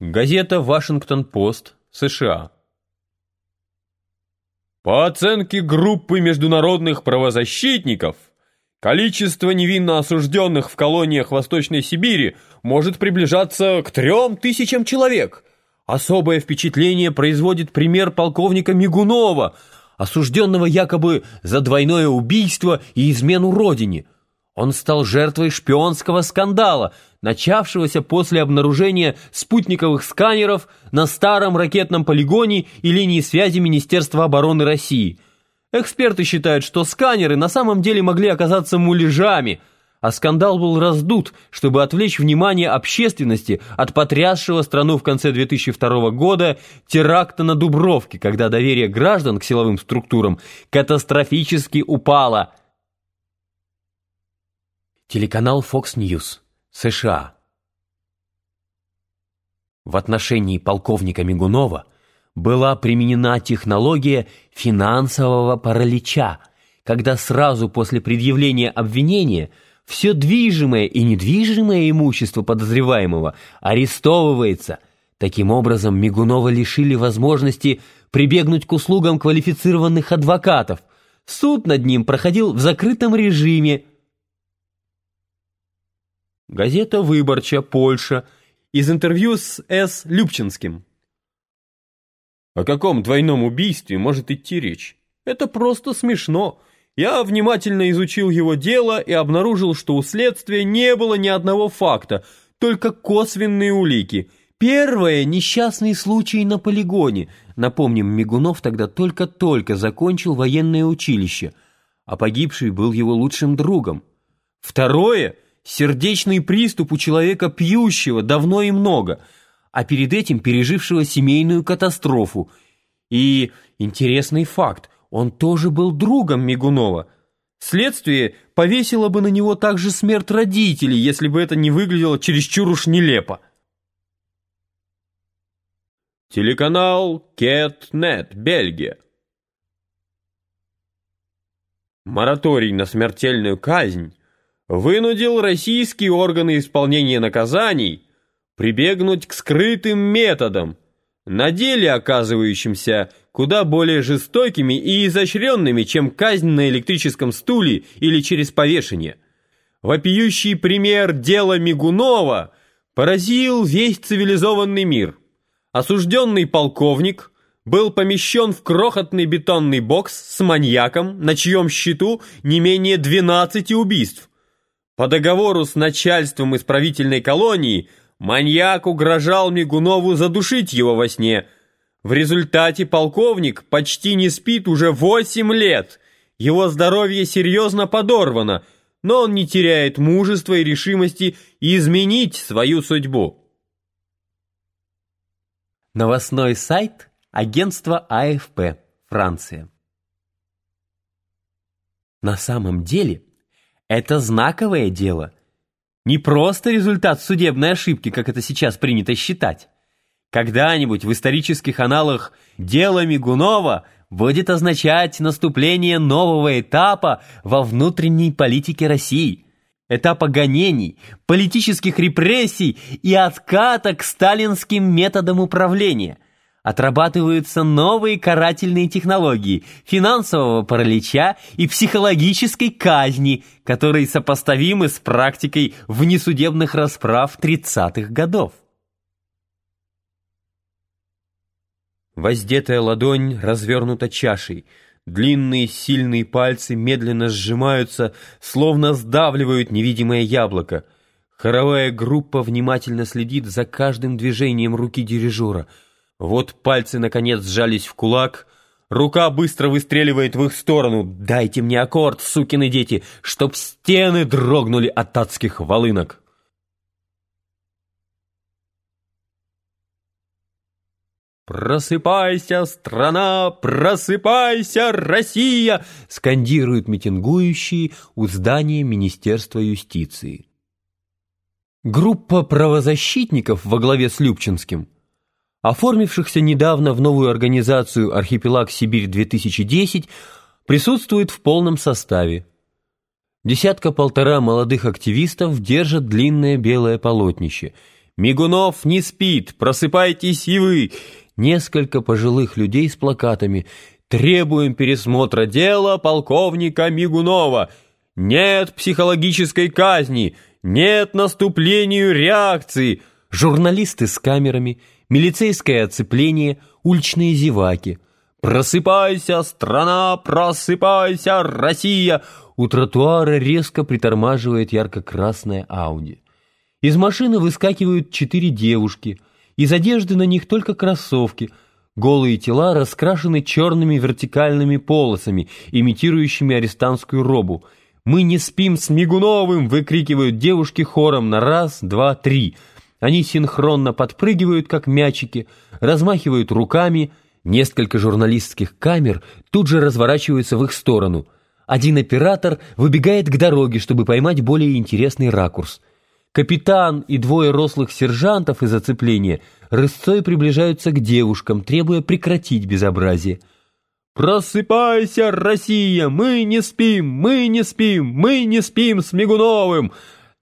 Газета «Вашингтон-Пост», США. По оценке группы международных правозащитников, количество невинно осужденных в колониях Восточной Сибири может приближаться к трем тысячам человек. Особое впечатление производит пример полковника Мигунова, осужденного якобы за двойное убийство и измену родине – он стал жертвой шпионского скандала, начавшегося после обнаружения спутниковых сканеров на старом ракетном полигоне и линии связи Министерства обороны России. Эксперты считают, что сканеры на самом деле могли оказаться муляжами, а скандал был раздут, чтобы отвлечь внимание общественности от потрясшего страну в конце 2002 года теракта на Дубровке, когда доверие граждан к силовым структурам катастрофически упало – Телеканал Fox News, США. В отношении полковника Мигунова была применена технология финансового паралича, когда сразу после предъявления обвинения все движимое и недвижимое имущество подозреваемого арестовывается. Таким образом, Мигунова лишили возможности прибегнуть к услугам квалифицированных адвокатов. Суд над ним проходил в закрытом режиме – Газета «Выборча», Польша, из интервью с С. Любчинским. О каком двойном убийстве может идти речь? Это просто смешно. Я внимательно изучил его дело и обнаружил, что у следствия не было ни одного факта, только косвенные улики. Первое – несчастный случай на полигоне. Напомним, Мигунов тогда только-только закончил военное училище, а погибший был его лучшим другом. Второе – Сердечный приступ у человека пьющего давно и много, а перед этим пережившего семейную катастрофу. И интересный факт, он тоже был другом Мигунова. Следствие повесило бы на него также смерть родителей, если бы это не выглядело чересчур уж нелепо. Телеканал Кетнет, Бельгия. Мораторий на смертельную казнь вынудил российские органы исполнения наказаний прибегнуть к скрытым методам, на деле оказывающимся куда более жестокими и изощренными, чем казнь на электрическом стуле или через повешение. Вопиющий пример дела Мигунова поразил весь цивилизованный мир. Осужденный полковник был помещен в крохотный бетонный бокс с маньяком, на чьем счету не менее 12 убийств, по договору с начальством исправительной колонии маньяк угрожал Мигунову задушить его во сне. В результате полковник почти не спит уже восемь лет. Его здоровье серьезно подорвано, но он не теряет мужества и решимости изменить свою судьбу. Новостной сайт агентства АФП, Франция. На самом деле это знаковое дело. Не просто результат судебной ошибки, как это сейчас принято считать. Когда-нибудь в исторических аналах дело Мигунова будет означать наступление нового этапа во внутренней политике России. Этапа гонений, политических репрессий и отката к сталинским методам управления – отрабатываются новые карательные технологии финансового паралича и психологической казни, которые сопоставимы с практикой внесудебных расправ 30-х годов. Воздетая ладонь развернута чашей, длинные сильные пальцы медленно сжимаются, словно сдавливают невидимое яблоко. Хоровая группа внимательно следит за каждым движением руки дирижера — вот пальцы, наконец, сжались в кулак. Рука быстро выстреливает в их сторону. «Дайте мне аккорд, сукины дети, чтоб стены дрогнули от адских волынок!» «Просыпайся, страна! Просыпайся, Россия!» скандируют митингующие у здания Министерства юстиции. Группа правозащитников во главе с Любчинским – оформившихся недавно в новую организацию «Архипелаг Сибирь-2010», присутствует в полном составе. Десятка-полтора молодых активистов держат длинное белое полотнище. Мигунов не спит, просыпайтесь и вы. Несколько пожилых людей с плакатами. Требуем пересмотра дела полковника Мигунова. Нет психологической казни, нет наступлению реакции. Журналисты с камерами, милицейское оцепление, уличные зеваки. «Просыпайся, страна, просыпайся, Россия!» У тротуара резко притормаживает ярко-красная Ауди. Из машины выскакивают четыре девушки. Из одежды на них только кроссовки. Голые тела раскрашены черными вертикальными полосами, имитирующими арестантскую робу. «Мы не спим с Мигуновым!» — выкрикивают девушки хором на раз, два, три. Они синхронно подпрыгивают, как мячики, размахивают руками. Несколько журналистских камер тут же разворачиваются в их сторону. Один оператор выбегает к дороге, чтобы поймать более интересный ракурс — Капитан и двое рослых сержантов из оцепления рысцой приближаются к девушкам, требуя прекратить безобразие. «Просыпайся, Россия! Мы не спим! Мы не спим! Мы не спим с Мигуновым!»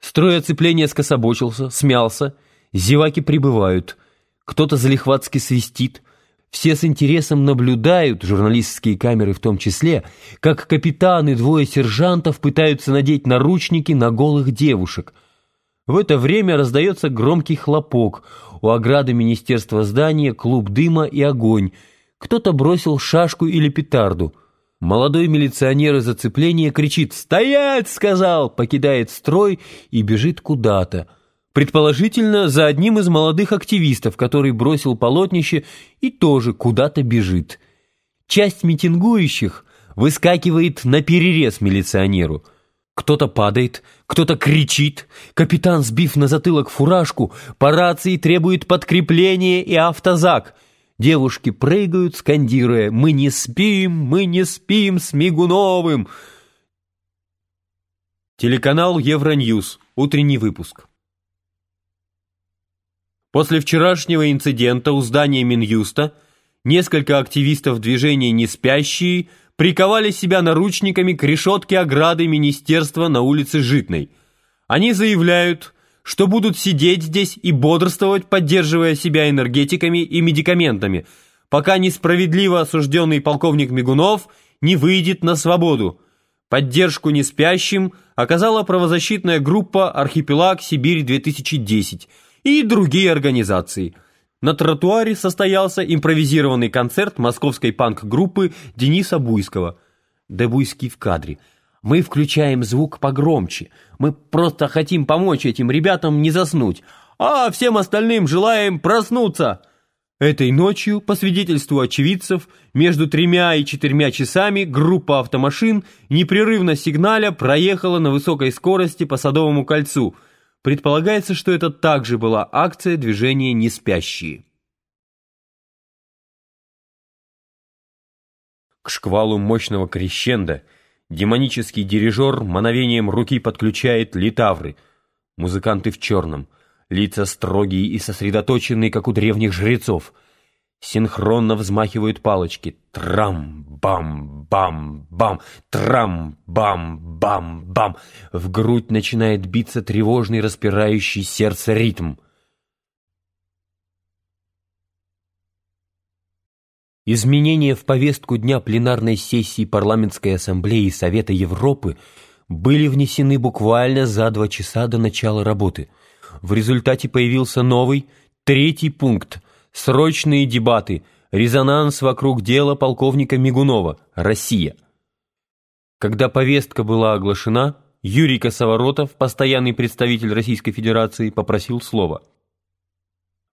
Строй оцепления скособочился, смялся. Зеваки прибывают. Кто-то залихватски свистит. Все с интересом наблюдают, журналистские камеры в том числе, как капитан и двое сержантов пытаются надеть наручники на голых девушек — в это время раздается громкий хлопок. У ограды министерства здания клуб дыма и огонь. Кто-то бросил шашку или петарду. Молодой милиционер из оцепления кричит «Стоять!» — сказал, покидает строй и бежит куда-то. Предположительно, за одним из молодых активистов, который бросил полотнище и тоже куда-то бежит. Часть митингующих выскакивает на перерез милиционеру — кто-то падает, кто-то кричит. Капитан, сбив на затылок фуражку, по рации требует подкрепления и автозак. Девушки прыгают, скандируя «Мы не спим, мы не спим с Мигуновым!» Телеканал Евроньюз. Утренний выпуск. После вчерашнего инцидента у здания Минюста несколько активистов движения «Не спящие» приковали себя наручниками к решетке ограды министерства на улице Житной. Они заявляют, что будут сидеть здесь и бодрствовать, поддерживая себя энергетиками и медикаментами, пока несправедливо осужденный полковник Мигунов не выйдет на свободу. Поддержку неспящим оказала правозащитная группа «Архипелаг Сибирь-2010» и другие организации – на тротуаре состоялся импровизированный концерт московской панк-группы Дениса Буйского. Да Буйский в кадре. Мы включаем звук погромче. Мы просто хотим помочь этим ребятам не заснуть. А всем остальным желаем проснуться. Этой ночью, по свидетельству очевидцев, между тремя и четырьмя часами группа автомашин, непрерывно сигналя, проехала на высокой скорости по Садовому кольцу – Предполагается, что это также была акция движения «Неспящие». К шквалу мощного крещенда демонический дирижер мановением руки подключает литавры, музыканты в черном, лица строгие и сосредоточенные, как у древних жрецов — Синхронно взмахивают палочки. Трам-бам-бам-бам, трам-бам-бам-бам. В грудь начинает биться тревожный, распирающий сердце ритм. Изменения в повестку дня пленарной сессии Парламентской ассамблеи Совета Европы были внесены буквально за два часа до начала работы. В результате появился новый, третий пункт – Срочные дебаты. Резонанс вокруг дела полковника Мигунова. Россия. Когда повестка была оглашена, Юрий Косоворотов, постоянный представитель Российской Федерации, попросил слова.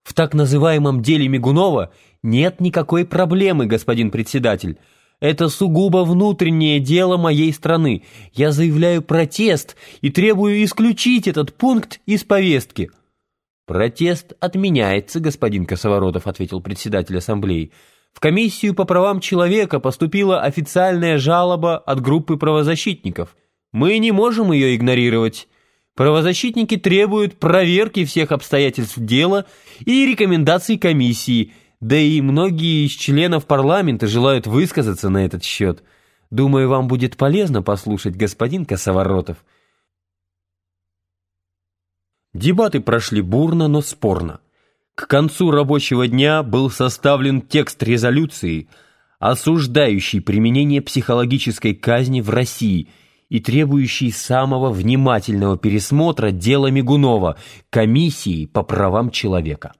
В так называемом деле Мигунова нет никакой проблемы, господин председатель. Это сугубо внутреннее дело моей страны. Я заявляю протест и требую исключить этот пункт из повестки. «Протест отменяется, господин Косоворотов», — ответил председатель ассамблеи. «В комиссию по правам человека поступила официальная жалоба от группы правозащитников. Мы не можем ее игнорировать. Правозащитники требуют проверки всех обстоятельств дела и рекомендаций комиссии, да и многие из членов парламента желают высказаться на этот счет. Думаю, вам будет полезно послушать господин Косоворотов». Дебаты прошли бурно, но спорно. К концу рабочего дня был составлен текст резолюции, осуждающий применение психологической казни в России и требующий самого внимательного пересмотра дела Мигунова Комиссии по правам человека.